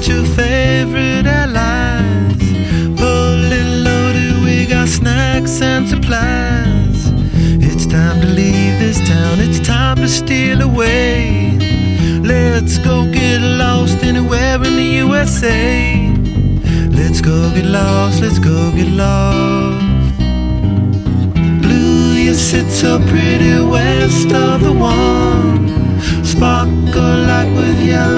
Two favorite allies. Pulling loaded, we got snacks and supplies. It's time to leave this town, it's time to steal away. Let's go get lost anywhere in the USA. Let's go get lost, let's go get lost. Blue, you sit so pretty west of the one. Sparkle like with yellow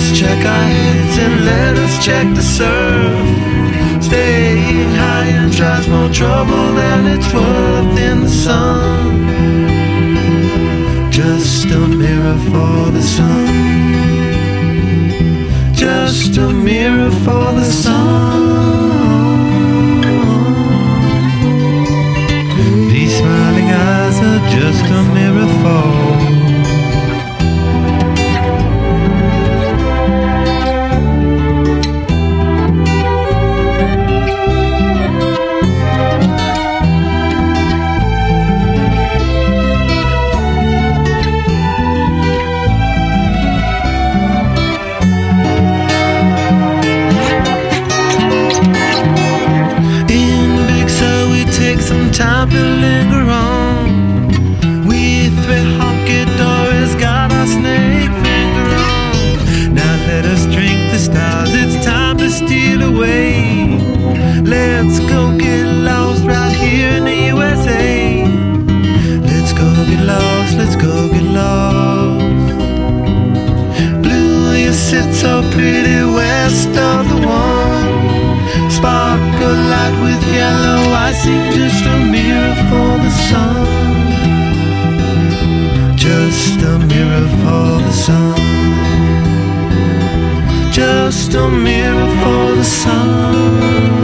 Us check our heads and let us check the surf. Staying high and tries more trouble than it's worth in the sun. Just a mirror for the sun. Just a mirror for the sun. Time to linger on. Mirror for the sun. Just a mirror for the sun. Just a mirror for the sun.